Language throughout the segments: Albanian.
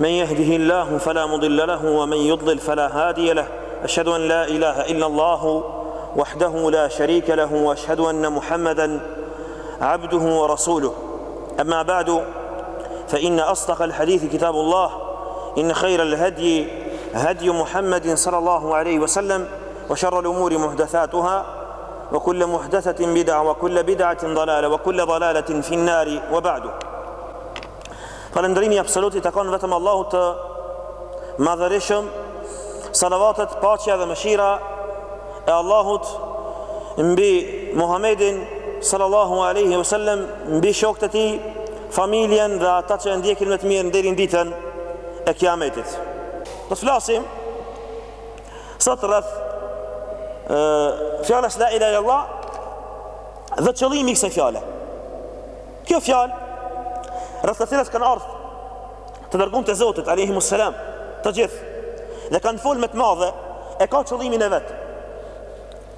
من يهده الله فلا مضل له ومن يضلل فلا هادي له أشهد أن لا إله إلا الله وحده لا شريك له وأشهد أن محمدا عبده ورسوله أما بعد فإن أصدق الحديث كتاب الله إن خير الهدي هدي محمد صلى الله عليه وسلم وشر الأمور محدثاتها وكل محدثة بدعة وكل بدعة ضلالة وكل ضلالة في النار وبعد Falënderimi absolut i takon vetëm Allahut të madhërishëm, salavatet, paqja dhe mëshira e Allahut mbi Muhammedin sallallahu aleyhi vësallem, mbi shokët e tij, familjen dhe ata që e ndjekin me të mirë deri n'ditën e kiametit. Do të flasim sot rreth fjalës la ilahe illallah dhe qëllimi i kësaj fjale. Kjo fjalë rreth të cilës kanë ardhur të dërgumt e Zotit alayhimus salam të gjithë dhe kanë folë me të madhe e ka qëllimin e vet.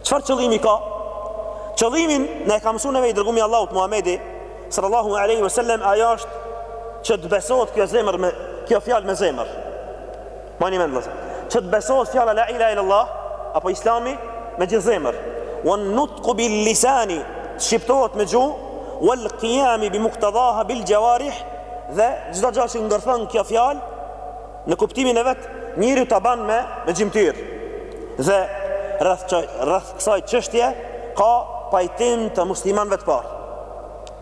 Çfarë qëllimi ka? Qëllimin na e ka mësuar neve i dërgumi i Allahut Muhamedi sallallahu alaihi wasallam ajo është që të besohet kjo zemër me kjo fjalë me zemër. Mbani mend vëllazën. Që të besohet fjala la ilaha illallah apo Islami me gjithë zemër. Wan nutqu bil lisani të shqiptohet me gjuhë wal qiyami bi muqtadaha bil jawarih dhe çdo gjë që ngërthen kjo fjalë në kuptimin e vet njeriu ta bën me me gjymtyrë. Dhe rreth rreth kësaj çështje ka pajtim të muslimanëve të parë.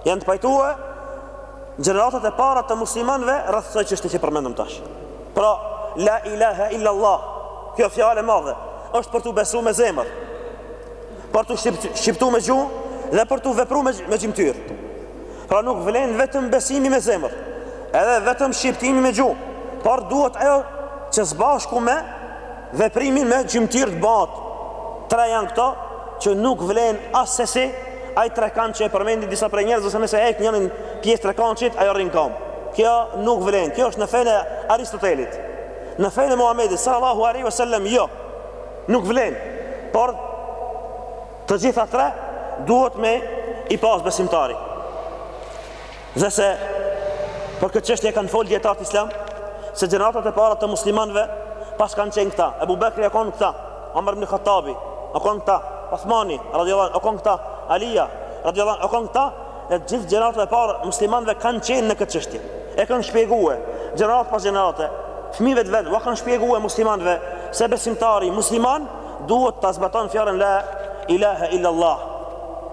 Janë pajtuar gjeneratat e para të muslimanëve rreth kësaj çështje që përmendëm tash. Pra, La ilahe illa Allah, kjo fjalë e madhe, është për t'u besu me zemër, për t'u shqiptu me gjuhë dhe për t'u vepru me, me gjymtyrë. Pra nuk vlen vetëm besimi me zemër, edhe vetëm shqiptimi me gjuhë, por duhet që së bashku me Veprimin me gjymtyrë të bohet. Tre janë këto që nuk vlen assesi, ai trekan që e përmendin disa prej njerëzve se nëse e hek njërën pjesë trekandshit, ajo rri n'kamb. Kjo nuk vlen. Kjo është në fenë e Aristotelit. Në fenë e Muhamedit sallallahu alaihi wasallam jo. Nuk vlen. Por të gjitha tre duhet me i pas besimtari. Dhe se për këtë çështje kanë folë dijetarët islam, se gjeneratat e para të muslimanëve pas kanë qenë këta. Ebu Bekri o konë në këta, Omer ibn Khattabi, o konë në këta, Osmani, radiallahu anh, o konë në këta, Alija, radiallahu anh, o konë në këta, e gjithë gjeneratat e para të muslimanëve kanë qenë në këtë çështje. E kanë shpjegue, gjeneratë pas gjenerate, fëmijve të vet, ua kanë shpjegue muslimanëve, se besimtari musliman duhet ta zbaton fjalën la ilaha illallah.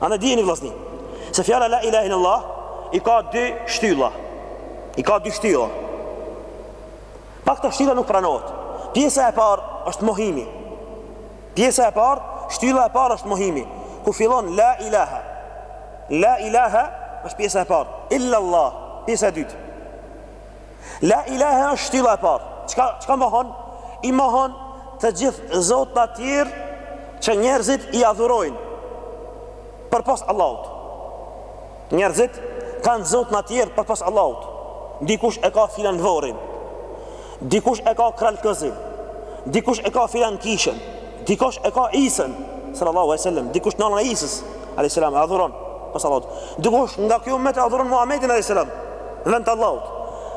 Ama dijeni vllazni Se fjala la ilahe illallah I ka dy shtylla I ka dy shtylla Pa këto shtylla nuk pranohet Pjesa e parë është mohimi Pjesa e parë Shtylla e parë është mohimi Ku fillon la ilahe La ilahe është pjesa e parë Illallah Pjesa e dytë La ilahe është shtylla e parë. Çka, çka mohon? I mohon të gjithë zotna tjerë që njerëzit i adhurojnë përpos Allahut. Njerëzit kanë zotna tjerë përpos Allahut. Dikush e ka filan vorin. Dikush e ka Kral Këzin. Dikush e ka filan kishën. Dikush e ka Isën, sallallahu alaihi wasallam, dikush nënën e Isës, alaihi salam, e adhuron pos Allahut. Dikush nga ky ummet e adhuron Muhamedin alaihi salam, n'vend t'Allahut.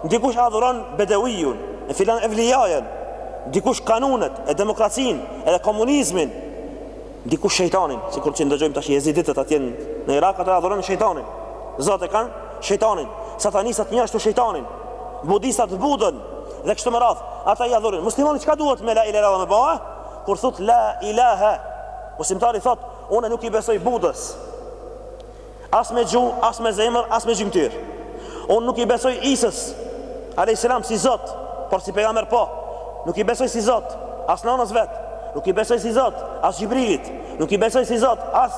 Dikush adhuron Bedeviun, e filan evlijajen. Dikush kanunet, e demokracinë, edhe komunizmin. Dikush shejtanin, sikur që ndëgjojmë tash jeziditët atje në Irak, ata adhurojnë shejtanin. Zot e kanë shejtanin. Satanistat njashtu shejtanin. Budistat budën dhe kështu me radhë, ata i adhurojnë. Muslimani çka duhet me la ilaha illallah me ba? Kur thot la ilaha, muslimani thot, unë nuk i besoj budës. As me gjuhë, as me zemër, as me gjymtyrë. Unë nuk i besoj Isës, alayhis salam si Zot, por si pejgamber po. Nuk i besoj si Zot, as nënës vet. Nuk i besoj si Zot, as Xhibrilit. Nuk i besoj si Zot, as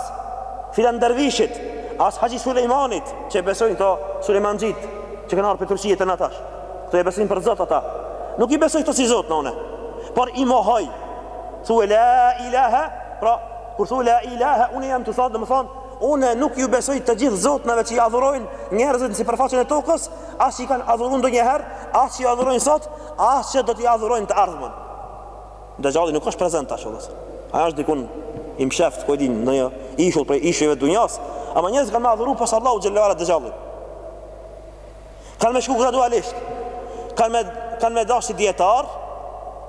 filan dervishit, as Haxhi Sulejmanit, që besojnë këta sulejmanxhit. që kanë ardh prej Turqie te na tash. Këta e besojnë për Zot ata. Nuk i besoj këto si zotna une. Por i mohoj. Thue la ilaha, pra kur thue la ilaha, une jam tu thanë domethonë, une nuk ju besoj të gjithë Zotnave që i adhurojnë njerëzit në sipërfaqen e tokës, as që i kanë adhuru ndonjëherë, as që i adhurojnë sot, as që do t'i adhurojnë t'ardhmen. Dexhalli nuk është prezent tash o vëllazër. Ai është dikun i mshefët, ku e din, n'një ishull prej ishujve të dunjas, ama njerëzit kanë me adhuru pos Allahu xhelle ve ala Dexhallin. Kanë me shku gradualisht. Kanë me, kanë me dashtë si dijetar,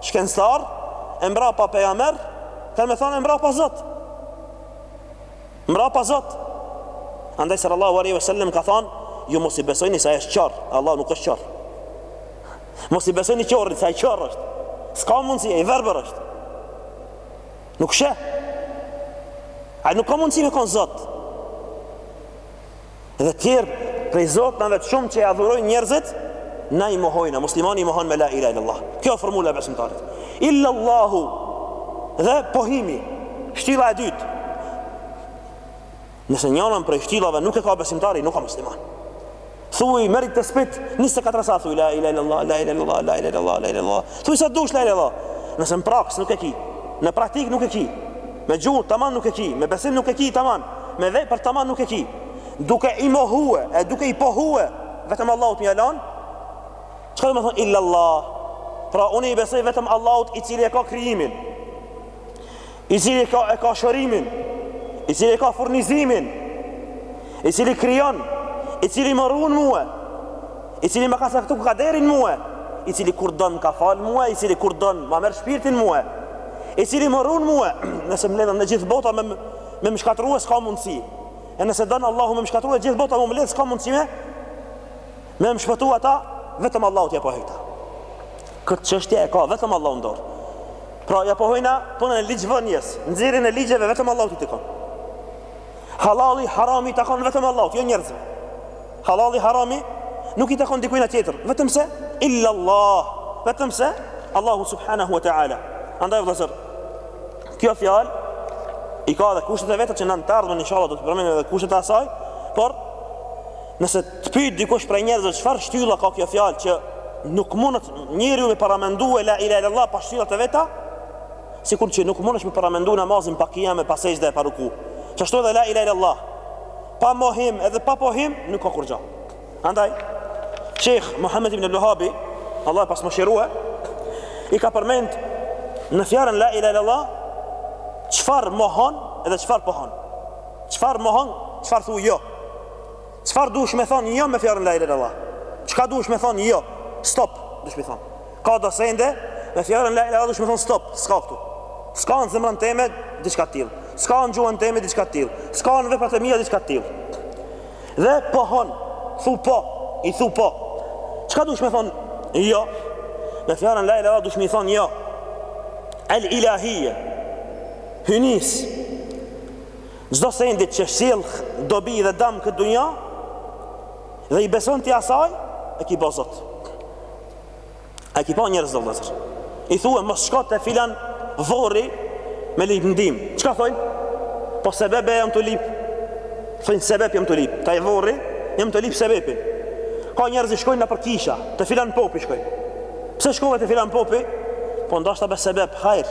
shkencëtar, e mbrapa pejgamber, kanë me thanë mbrapa Zot. Mbrapa Zot. Andaj sallallahu alaihi wasallam ka thanë, ju mos i besoni se ai është qorr, Allahu nuk është qorr. Mos i besoni qorrit, se ai qorr është. S'ka mundësi, ai i verbër është. Nuk sheh. Ai nuk ka mundësi me konë zot. Dhe tjerë, prej zotnave të shumë që i adhurojnë njerëzit, na i mohojna, muslimani i mohon me la ilahe illallah. Kjo formula e besimtarit. Illallahu dhe pohimi, shtylla e dytë. Nëse njënën prej shtyllave nuk e ka besimtari, nuk ka musliman. Thuaj merri tespihët 24 sahat thuaj la ilaha illallah la ilaha illallah la ilaha illallah la ilaha illallah. Thuaj sa dush la ilaha illallah. Nëse në praksë nuk e ki, në praktikë nuk e ki. Me gjuhë tamam nuk e ki, me besim nuk e ki tamam, me vepër tamam nuk e ki. Duke i mohue, e duke i pohue, vetëm Allahut me ia lan. Çka domethon illallah? Pra unë i besoj vetëm Allahut i cili e ka krijimin. i cili e ka e ka shërimin, i cili e ka furnizimin, i cili krijon, i cili më ruan mua, i cili më ka caktu kaderin mua, i cili kur don ka fal mua, i cili kur don ma merr shpirtin mua, i cili më ruan mua, nëse mledhen e gjithë bota me më shkatrua s'ka mundësi. E nëse don Allahu me më shkatrua gjithë bota mu mledh s'ka mundësi me Me më shpëtu ata, vetëm Allahut ia pohojna. Këtë qështje e ka vetëm Allahu në dorë. Pra, ja pohojna punën e ligjvënjes, nxjerrjen e ligjeve vetëm Allahut i takon. Halali, harami takon vetëm Allahut, jo njerëzve. Halali, harami nuk i takon dikujna tjetër, vetëm se illa Allah, vetëm se Allahu subhanahu wa ta'ala. Andaj vëllezër, kjo fjalë i ka dhe kushtet e veta që në të ardhme inshallah do të përmenim edhe kushtet e saj, por Nëse të pyet dikush prej njerëzve çfarë shtylla ka kjo fjalë që nuk mund njeriu me paramendue la ilaha illallah pa shtyllat e veta, sikur që nuk mundesh me paramendue namazin pa kiyam e pa sexhde e pa ruku. Qashtu edhe la ilaha illallah pa mohim edhe pa pohim nuk ka kurgja. Andaj Sheikh Muhammed ibn al-Wahabi, Allahu e pastë mëshirua, i ka përmend në fjalën la ilaha illallah çfarë mohon edhe çfarë pohon. Çfarë mohon, çfarë thu jo. Çfarë duhesh me thonë jo me fjalën la ilahe illallah? Çka duhesh me thonë jo? Stop, duhesh me thonë. Ka do sende me fjalën la ilahe illallah duhesh me i thonë stop, s'ka këtu. S'ka në zemrën teme diçka të tillë. S'ka në gjuhën teme diçka të tillë. S'ka në veprat e mia diçka të tillë. Dhe pohon, thu po, i thu po. Çka duhesh me thonë jo? Me fjalën la ilahe illallah duhesh me i thonë jo. El ilahiyya. Hyjnisë. Çdo sendit që sjell dobi dhe dam në këtë dunja dhe i beson ti asaj, e ki bo zot. E ki pa njerëz do vëzër. I thue mos shko te filan vorri me lip ndim. Çka thojnë? Po sebeb jam tu lip. Thojnë sebep jam tu lip. Te aj vorri jam tu lip sebepin. Ka njerëz që shkojnë nëpër kisha, te filan popi shkojnë. Pse shkove te filan popi? Po ndoshta be sebep hajr.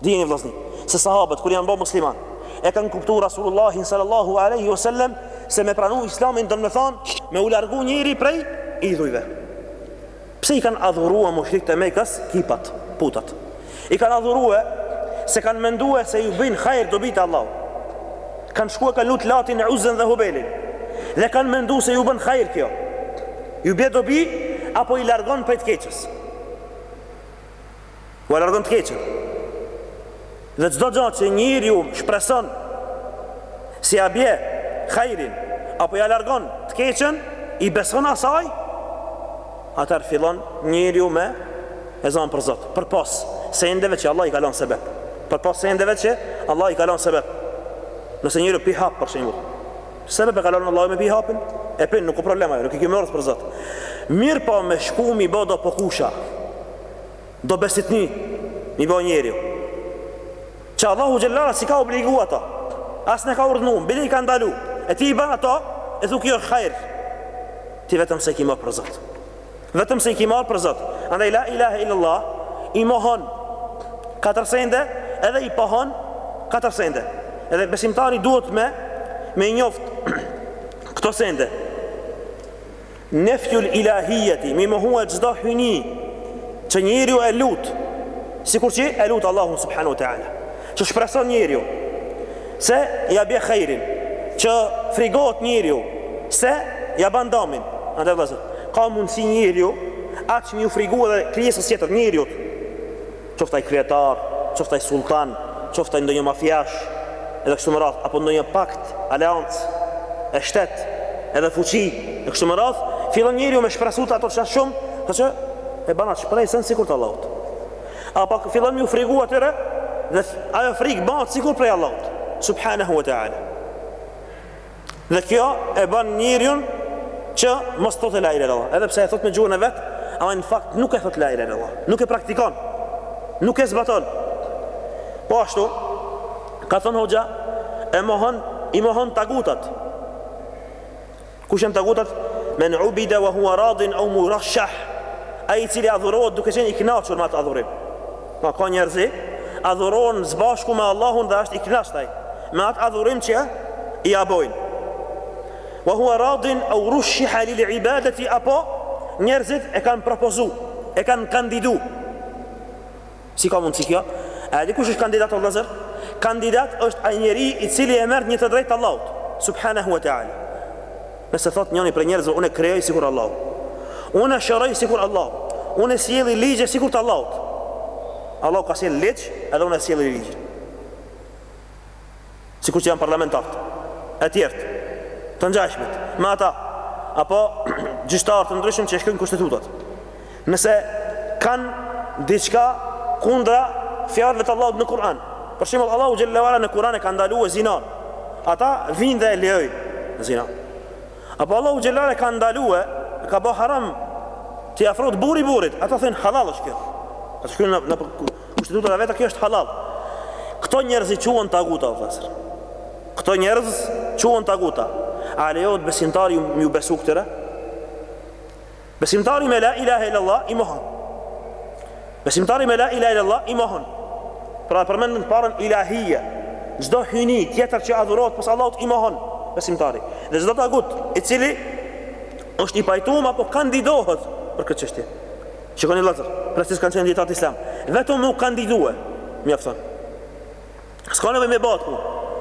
Dijeni vëllezër, se sahabët kur janë bo musliman, e kanë kuptu Rasulullahin sallallahu alaihi wasallam se me pranu Islamin don me thanë me u largu njeri prej idhujve. Pse i kanë adhurue mushrikët e Mekës, kipat, putat. I kanë adhurue se kanë mendue se ju bijnë hajër dobi te Allahu. Kanë shkue kanë lut Latin, Uzën dhe Hubelin. Dhe kanë mendu se ju bën hajër kjo. Ju bie dobi apo i largon prej të keqes. Ua largon të keqen. Dhe çdo gjë që njeriu shpreson se ia bie hajrin apo ia largon të keqen, i beson asaj, atëherë fillon njeriu me e zanë për Zot, përpos sendeve që Allah i ka lënë sebeb. Përpos sendeve që Allah i ka lënë sebeb. Nëse njeriu pi hap për shembull, sebeb e ka lënë Allahu me pi hapin, e pin nuk ka problem ajo, nuk i ki marrë për Zot. Mirëpo me shku me i bo do pokusha. Do besitni Mi bo njeriu Që Allahu Xhelle ala s'i ka obligu ato As nuk e ka urdhnu Bile i ka ndalu E ti i ban ato E thu kjo është hajr Ti vetëm se i ki marrë për zot Vetëm se i ki marrë për zot Andaj la ilahe illallah I mohon Katër sende Edhe i pohon Katër sende Edhe besimtari duhet me i njoft Këto sende Nefjul ilahijeti, me mohue çdo hyjni që njeriu e lut, sikur që e lut Allahun subhanahu wa taala. Që shpreson njeriu se ja bje hajrin, që frigohet njeriu se ja ban damin. Andaj vëllazër, ka mundsi njeriu aq m'ju frigu edhe krijesës tjetër njeriut. qoftë ai kryetar, qoftë ai sulltan, qoftë ai ndonjë mafiash, edhe kështu me radhë, apo ndonjë pakt, aleancë, e shtet, edhe fuqi, e kështu me radhë, fillon njeriu me shpresu te ato aq shumë, saqë e ban atë shpresën sikur te Allahu. Apo fillon me ju frigu atyre, dhe ajo frikë bahet sikur prej Allahut. Subhanahu wa ta'ala. Dhe kjo e bën njeriun që mos të thotë la ilaha illallah, edhe pse e thotë me gjuhën e vet, ama në fakt nuk e thotë la ilaha illallah, nuk e praktikon, nuk e zbaton. Po ashtu, ka thënë hoxha, e mohon, i mohon tagutat. Kush janë tagutat? Men ubida wa huwa radin aw murashah. Ai i cili adhurohet duke qenë i kënaqur me atë adhurim. Pra ka njerëz adhurohen s'bashku me Allahun dhe është i kënaqur ai me atë adhurim që ia bojnë. Wa huwa radin aw rushiha lil ibadati apo njerëzit e kanë propozu, e kanë kandidu. Si ka mundësi kjo? A di kush është kandidat o vëllazër? Kandidat është ai njeri i cili e merr një të drejtë Allahut, subhanahu wa ta'ala. Nëse thotë njëri prej njerëzve, unë e krijoj sikur Allahu. Unë e shëroj sikur Allahu. Unë e sjelli ligje sikur të Allahut. Allahu ka sjell ligj, edhe unë e sjelli ligj. Sikur që janë parlamentarët. E tjertë. Të ngjashmit. Me ata. Apo gjyqtarë të ndryshëm që shkruajnë kushtetutat. Nëse kanë diçka kundra fjalëve të Allahut në Kur'an. Për shembull, Allahu xhallahu ala në Kur'an e ka ndalue zinan. Ata vijnë dhe e lejojnë zinan. Apo Allahu xhallahu ala ka ndalue, ka bo haram t'i afrohet burri burrit. Ata thojnë halal është kjo. Ata shkruajn në, në kushtetuta e vet kjo është halal. Këta njerëz quhen taguta o vëllazër. Këta njerëz quhen taguta. A lejohet besimtari me ju besu këtyre? Besimtari me la ilahe illallah i mohon. Besimtari me la ilahe illallah i mohon. Pra përmendëm të parën ilahije. Çdo hyjni tjetër që adhurohet pos Allahut i mohon besimtari. Dhe çdo tagut i cili është i pajtum apo kandidohet për këtë çështje. Shikoni vëllazër, pra siç kanë thënë dijetarët islam, vetëm me u kandidue mjafton. S'ka nevojë me ba punë.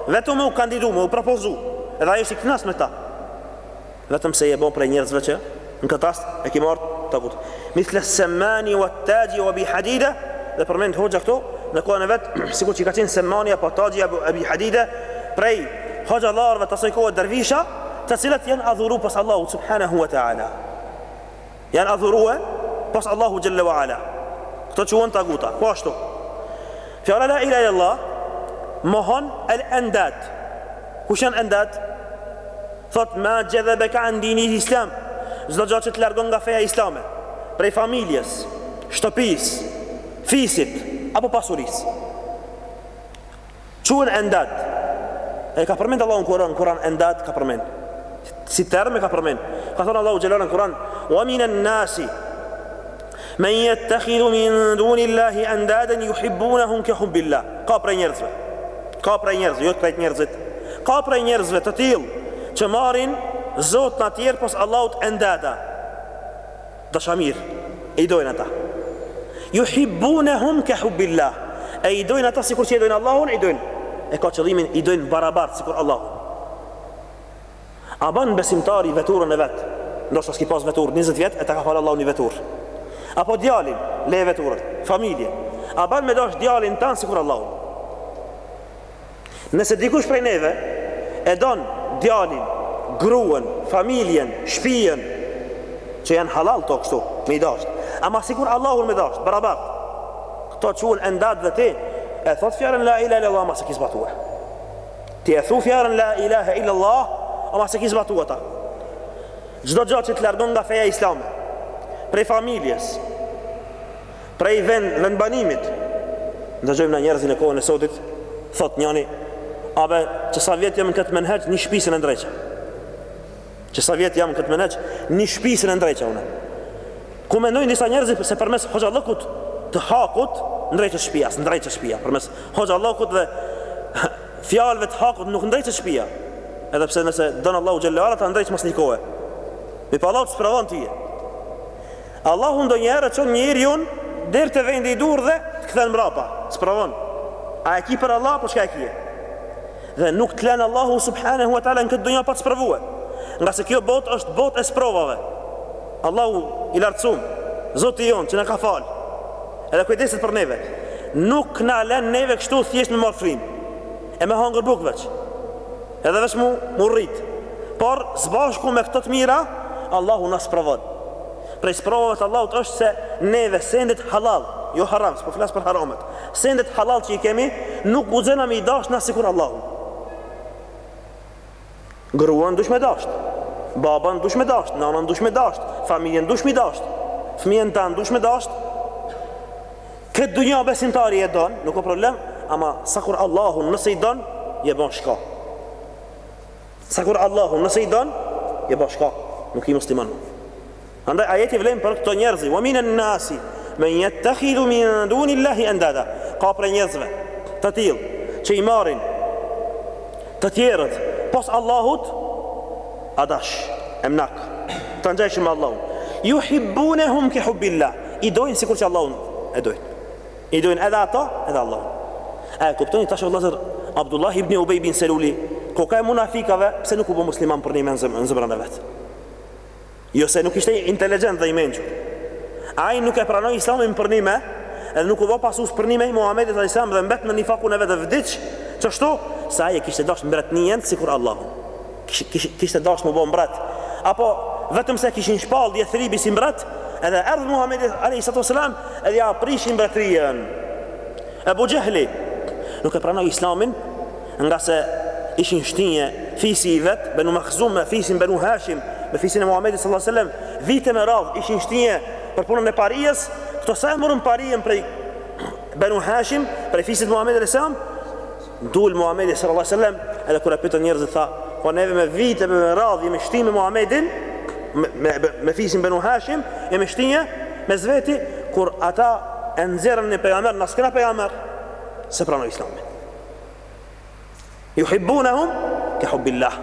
Vetëm me u kandidu, me u propozu. Edhe ai është i knas me ta. Vetëm se je bo prej njerëzve që në këtë rast e ki marrë tagut. Mithle semmani wa taji wa abi hadida dhe përmend hoxha këto në kohën e vet sikur që ka qenë semmani apo taji apo abi hadida prej hoxhallarëve të asaj kohe dervisha të cilët janë adhuru pos Allahu subhanahu wa ta'ala. Janë adhurue pos Allahu Xhelle wa Ala. Këto quhen taguta, po ashtu. Fjala la ilahe illallah mohon el endad. Kush janë endad? Thot ma xhedhebeke an dinil islam. Çdo gjo që të largon nga feja islame. Prej familjes, shtëpisë, fisit, apo pasurisë. Quhen endad. E ka përmend Allahu në Kur'an, Kur'an endad ka përmend. Si term e ka përmend. Ka thënë Allahu xhelal në Kur'an, "Wa minan nasi men yattakhidhu min dunillahi andadan yuhibbunahum ka hubbillah." Ka prej njerëzve. Ka prej njerëzve, jo krejt njerëzit. Ka prej njerëzve të tillë që marrin zotna tjerë pos Allahut endada. Dashamirë, e i dojnë ata. Juhibbunehum ke hubbillah. E i dojnë ata sikur që i dojnë Allahun, i dojnë. E ka qëllimin, i dojnë barabartë sikur Allahun. A ban besimtari veturën e vet, ndoshta s'ki pas veturë, 20 vjet, e ta ka falë Allahu ni veturë. Apo djalin, le e veturën, familje. A ban me dasht djalin tan sikur Allahun. Nëse dikush prej neve e don djalin, gruen, familjen, shpijën, që janë halal to kështu, me i dasht, ama sikur Allahun me dasht, barabart, këto quhen endad dhe ti, e thot fjalën la ilahe illallah, ama s'e ki zbatue. Ti e thu fjalën la ilahe illallah, ama s'e ki zbatue ta. Çdo gjo që të largon nga feja islame, prej familjes, Prej vend vendbanimit Ndëgjojmë na njerëzi në kohën e sotit Thot njani A be qe sa vjet jam në këtë menhexh Një shpi s'un e ndreqa Qe sa vjet jam në këtë menhexh Një shpi s'un e ndreqa une Ku mendojnë disa njerëzi se përmes hoxhallëkut të hakut ndreqet shpia, s'ndreqet shpia përmes hoxhallëkut dhe fjalëve të hakut nuk ndreqet shpia. Edhe pse nëse don Allahu xhallahu ta ndreq mas një kohe. Me pa Allahu të sprovon ty. Allahu ndonjëherë e çon njeriun deri te vendi i duhur dhe të kthen mbrapa, sprovon. A e ki për Allah apo çka e ki? Dhe nuk të lën Allahu subhanahu wa taala në këtë dunjë pa të sprovue. Ngase kjo botë është botë e sprovave. Allahu i lartësum, Zoti jonë që na ka fal. Edhe kujdeset për neve. Nuk na lën neve kështu thjesht me marr frymë. E me hangër bukë veç. Edhe veç mu, mu rrit. Por, së bashku me këto të mira, Allahu na sprovon. Prej sprovave të Allahut është se neve sendet halal, jo haram, s'po flas për haramet. Sendet halal që i kemi, nuk guxojmë me i dashtë na sikur Allahun. Gruan dush me dashtë, baban dush me dashtë, nanan dush me dashtë, familjen dush me dashtë, fëmijën tan dush me dashtë, Kët dunja besimtari e don, nuk ka problem, ama sikur Allahun nëse e don, je bo shka. Sikur Allahun nëse e don, je bo shka, nuk je musliman. Andaj ajeti vlen për këto njerëzi, wa minan nasi men yattakhidhu min dunillahi andada. Ka prej njerëzve të tillë që i marrin të tjerët pos Allahut adash emnak të ngjashëm me Allahun yuhibbunahum ka hubbillah I dojnë sikur që Allahun e dojnë. I dojnë edhe ata, edhe Allahun. A e kuptoni tash vëllazër Abdullah ibn Ubay bin Seluli, koka e munafikave, pse nuk u bo musliman përnime në zemrën e vet? Jo se nuk ishte inteligjent dhe i mençur. Ai nuk e pranoi Islamin përnime, edhe nuk u bo pasus përnime i Muhamedit sallallahu alaihi wasallam dhe mbet në nifakun e vet dhe vdiq, qashtu se ai e kishte dasht mbretninë sikur Allahun. kishte dashtë mu bo mbret apo vetëm s'e kishin shpall Jethribi si mbret edhe erdh Muhammedi a.s. edhe ja prishi mbretërien Ebu Xhehli nuk e pranoi islamin ngase ishin shtinje fisi i vet benu mahzum me fisin benu hashim me fisin e Muhammedi s.a.s. vite me radhë ishin shtinje për punën e parijes këto s'e murën parijen prej benu hashim prej fisit Muhammedi a.s. Dul Muhamedi sallallahu alaihi wasallam, edhe kur e pyetën njerëzit tha, po neve me vite me radhë jemi shtinë me Muhamedin, me, me, me fisin Banu Hashim, jemi shtinë mes veti, kur ata e nxjerrën një pejgamber, na s'kena pejgamber, s'e pranoi Islamin. Yuhibbunahum ka hubbillah.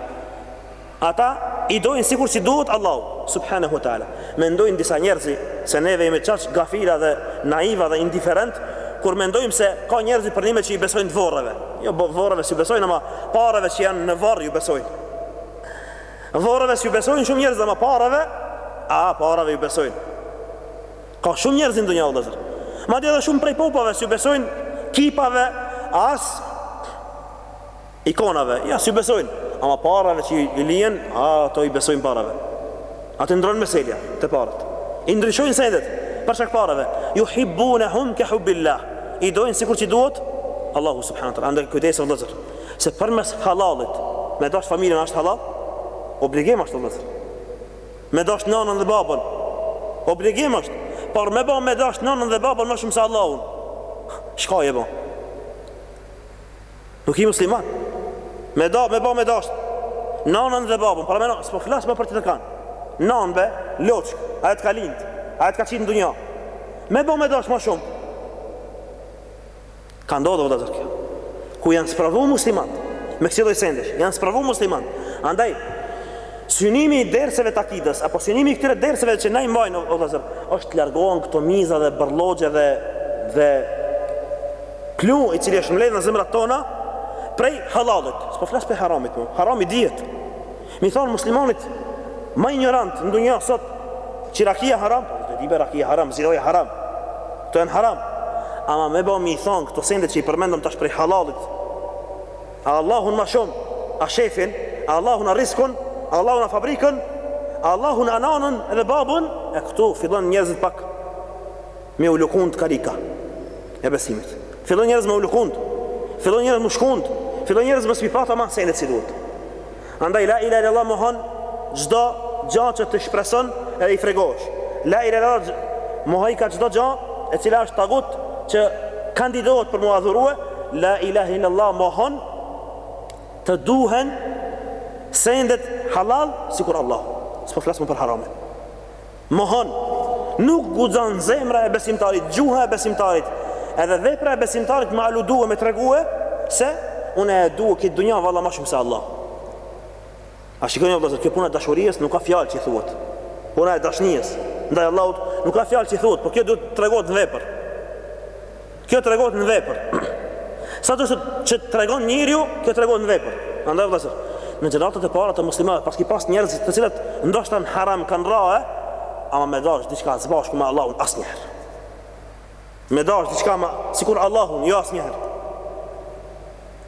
Ata i dojnë sikur si duhet Allahu, subhanahu wa taala. Mendojnë disa njerëzi se neve jemi çaq gafila dhe naiva dhe indiferent kur mendojmë se ka njerëzi përnime që i besojnë vorreve. Jo bo vorreve s'ju besojnë ama pareve që janë në varr ju besojnë. Vorreve s'ju besojnë shumë njerëz ama pareve, a pareve ju besojnë. Ka shumë njerëz në dunja o vllazër. Madje edhe shumë prej popave s'ju besojnë kipave as Ikonave, ja, s'ju besojnë, ama parave që i lijen, ata i besojnë parave. Atë ndrron meselja, te paret. I ndryshojnë sendet, për shkak parave. Juhibbunehum ke hubbillah. I dojnë sikur që duhet, Allahu subhanehu te, andaj kujdes o vllazër. Se përmes halalit, me dashtë familjen ashtë halal, obligim ashtë o vllazër. Me dashtë nanën dhe babën, obligim ashtë. Por me ba me dashtë nanën dhe babën, më shumë se Allahun. Shka je ba? Nuk je musliman. Me da, me ba, me dasht. Nanën dhe babën. Paramendo, s'po flas mu për të të kanë. Nanë be, loçk, ajo të ka lind, ajo të ka qit në dunja. Me ba, me dasht ma shumë. Ka ndodhë, o vllazër kjo. Ku janë spravu musliman. Me kësilloj sendesh. Janë spravu musliman. Andaj, synimi i derseve t'akidës, apo synimi i këtyre derseve që na i mbajnë, o vllazër, është të largohen këto miza dhe bërllogje dhe, dhe Klu i cili është mbledh në zemrat tona prej halalit. S'po flas prej haramit mu. harami dihet. Me i thonë muslimanit, ma injorant në dunja sot, që rakia haram, po e di be rakia haram, zinaja haram, kto janë haram. Ama me bo me i thonë këto sendet që i përmendëm tash prej halalit. A Allahun ma shumë, a shefin, a Allahun a riskun, a Allahun a fabrikën, a Allahun a nanën edhe babun, e këtu fillon njerëzit pak Me u lëkund karika e besimit. Fillon njerëz me u lëkund. Fillon njerëz me u shkund. Fillon njerëz me s'i pa to ma sendet si duhet. Andaj la ilahe illallah mohon çdo gja që të shpreson edhe i frigohesh. La ilahe illallah mohojka çdo gja e cila është tagut që kandidohet për mu adhurue. La ilahe illallah mohon të duhen sendet halal sikur Allah. S'po flas mu për haramet. Mohon, nuk guxon zemra e besimtarit, gjuha e besimtarit, edhe vepra e besimtarit me aludue, me tregue, se unë e du këtë dunja valla ma shumë se Allah. A shikoni vllazër, kjo puna e dashurijes nuk ka fjalë që i thuhet. Puna e dashnijes, ndaj Allahut nuk ka fjalë që i thuhet, por kjo duhet të tregohet në vepër. Kjo tregohet në vepër. Sado që tregon njeriu, kjo tregohet në vepër. Andaj vëllazër, në gjeneratët e para të muslimanëve paski pas njerëz të cilët ndoshta në haram kanë ra, ama me dash diçka së bashku me Allahun asnjëherë. Me dash diçka ma sikur Allahun, jo asnjëherë.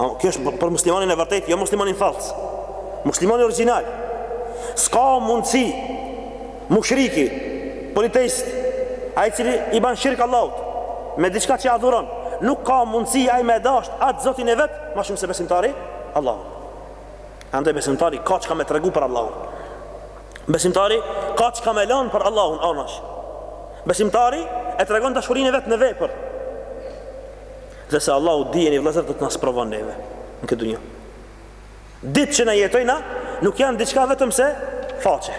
Kjo është për muslimanin e vërtetë, jo muslimanin fallc. Muslimani origjinal. S'ka mundësi mushriki, politeist, ai i cili i ban shirk Allahut, me diçka që adhuron, nuk ka mundësi ai me e dashtë atë zotin e vet, ma shumë se besimtari Allahun. Andaj besimtari ka çka me tregu për Allahut. Besimtari ka çka me lanë për Allahun anash. Besimtari e tregon dashurinë e vet në vepër. Dhe se Allahu dijeni vëllezër do të na sprovon neve në këtë dunja. Ditë që na jetojna nuk janë diçka vetëm se faqe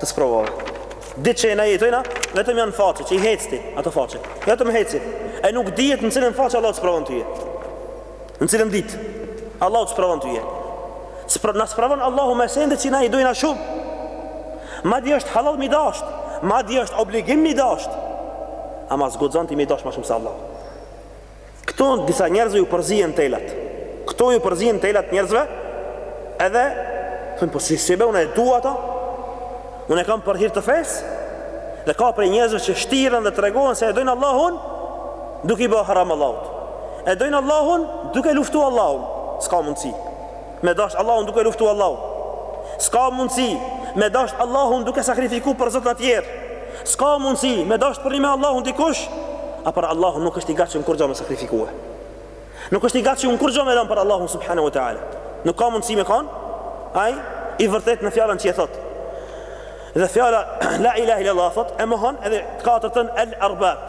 të sprovave. Ditë që na jetojna vetëm janë faqe që i hek ti ato faqe. Vetëm heki. E nuk dihet në cilën faqe Allahu të sprovon ty. Në cilën ditë Allahu të sprovon ty. Spro na sprovon Allahu me sende që na i dojna shumë. Madje është hallall mi dashtë, madje është obligim mi dashtë. Ama s'guxon ti mi dashtë ma shumë se Allahu. Këtu disa njerëzve ju përzihen telat. Këtu ju përzihen telat njerëzve. Edhe thon po si si be unë e dua ato. Unë e kam për hir të fesë. Dhe ka prej njerëzve që shtiren dhe tregohen se e dojnë Allahun duke i bë haram Allahut. E dojnë Allahun duke luftu Allahun. S'ka mundësi. Me dashtë Allahun duke luftu Allahun. S'ka mundësi. Me dashtë Allahun duke sakrifiku për zota tjerë. S'ka mundësi me dashtë përnjime Allahun dikush, a për Allahun nuk është i gatshëm kurgjo me sakrifikue. Nuk është i gatshëm kurgjo me dhanë për Allahun subhanahu wa ta'ala. Nuk ka mundësi me kanë ai i vërtetë në fjalën që e thotë. Dhe fjala, la ilaha illallah, thotë, e mohon edhe të katërtën el erbab.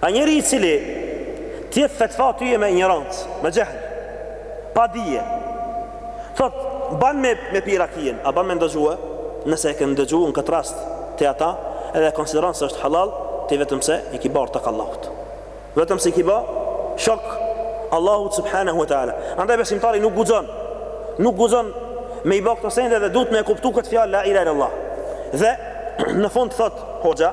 Ai njeri i cili të jep fetva tyje me injorancë, me xhehl, pa dije, thotë, ban me, me pi rakijen, a ban me ndëgjue? Nëse e ke ndëgjue në këtë rast ti ata, edhe e konsideron se është hallall, ti vetëm se i ki ba ortak Allahut. Vetëm se i ki ba shok Allahut subhanahu wa ta'ala. Andaj besimtari nuk guxon, nuk guxon me i ba këto sende dhe duhet me e kuptu këtë fjalë la ilaha illallah. Dhe në fund thotë hoxha,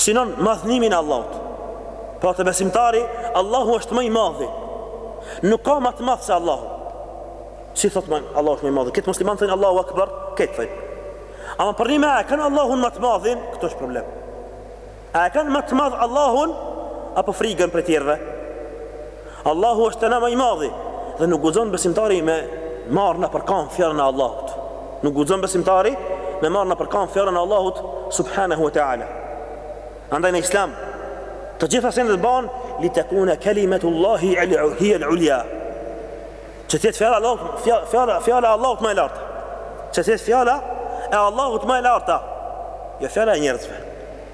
Synon madhnimin e Allahut. Pra te besimtari, Allahu është ma i madhi. Nuk ka ma të madh se Allahu. Si themi, Allahu është ma i madhi. Krejt muslimanët thojnë Allahu Akbar, krejt thojnë. Ama përnjime a e kanë Allahun ma të madhin, këtu është problem. A e kanë ma të madh Allahun apo frigën prej tjerëve? Allahu është ma i madhi dhe nuk guxon besimtari me marrë nëpër kambë fjalën e Allahut. Nuk guxon besimtari me marrë nëpër kambë fjalën e Allahut subhanahu wa taala. Andaj në Islam të gjitha sendet bahen li takuna kalimatullahi hiya al-ulya. Që të jetë fjala e Allahut, fjala fjala e Allahut më e lartë. Që të jetë fjala e Allahut më e larta. Jo fjala e njerëzve.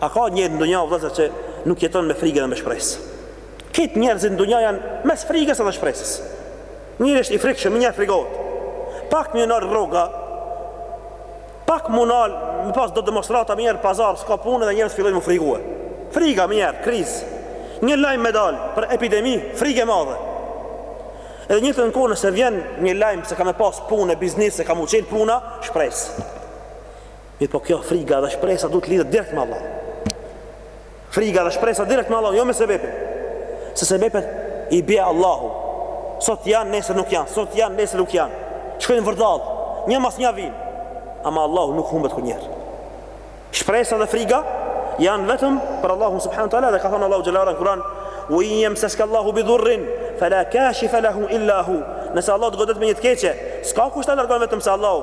A ka njeri në dunja o vëllezër që nuk jeton me frigë edhe me shpresë? Krejt njerëzit në dunja janë mes frigës edhe shpresës. Njeri është i frikshëm, njeri frigohet. Pak m'u nal rroga, pak m'u nal, me pas do demonstrata menjëherë pazar, s'ka punë dhe njerëz fillojnë m'u frigue. Friga menjëherë, krizë. Një lajm me dal për epidemi, frigë e madhe. Edhe njëjtën kohë nëse vjen një lajm se ka me pas punë, biznis, se ka m'u çil puna, shpresë. Mirëpo kjo friga edhe shpresa duhet të lidhet direkt me Allahun. Friga edhe shpresa direkt me Allahun, jo me sebepe. Se sebepet i bie Allahu. Sot janë, nesër nuk janë, sot janë, nesër nuk janë. Shkojnë vërdall, nja mas nja vin. Ama Allahu nuk humbet kurnjëherë. Shpresa edhe friga janë vetëm për Allahun subhanahu wa taala edhe ka thënë Allahu xhelle ue ala në Kur'an, "Wa in yamsaska Allahu bi dhurrin fala kashifa lahu illa hu." Nëse Allahu të godet me një të keqe, s'ka kush ta largon vetëm se Allahu.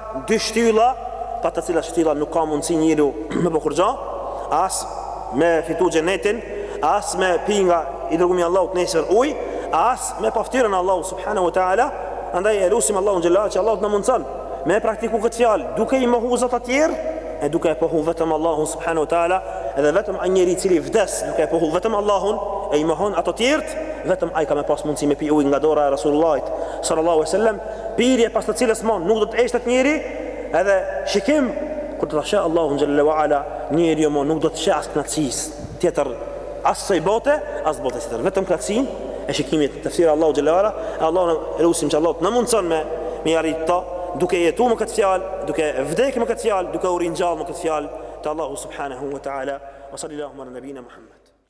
dy shtylla, pa të cilat shtylla nuk ka mundësi njeriu me bë kurrgjo, as me fitu xhenetin, as me pi nga i dërgumi i Allahut nesër ujë, as me pa ftyrën e Allahu subhanahu wa taala, andaj e lusim Allahun xhelle ue ala që Allahu të na mundson me e praktiku këtë fjalë duke i mohu zotat tjerë e duke e pohu vetëm Allahun subhanahu wa taala edhe vetëm ai njeri i cili vdes duke e pohu vetëm Allahun e i mohon ato tjerët vetëm ai ka me pas mundësi me pi ujë nga dora e Rasulullahit sallallahu alaihi wasallam pirje pas të cilës mo nuk do të etet njeri, edhe shikim, kur ta sheh Allahun Gjelle wa Ala, njeri jo mo nuk do të sheh as knaqsi tjetër, as ksaj bote, as botës tjetër, vetëm knaqsinë e shikimit të ftyrës Allahu Gjelle wa Ala, e Allahun e lusim që Allahu të na mundëson me, me i arrit kto, duke jetu me këtë fjalë, duke vdekë me këtë fjalë, duke u ringjallë me këtë fjalë, te Allahu Subhanahu wa Ta'ala, wa sallallahu ala nabina Muhammed.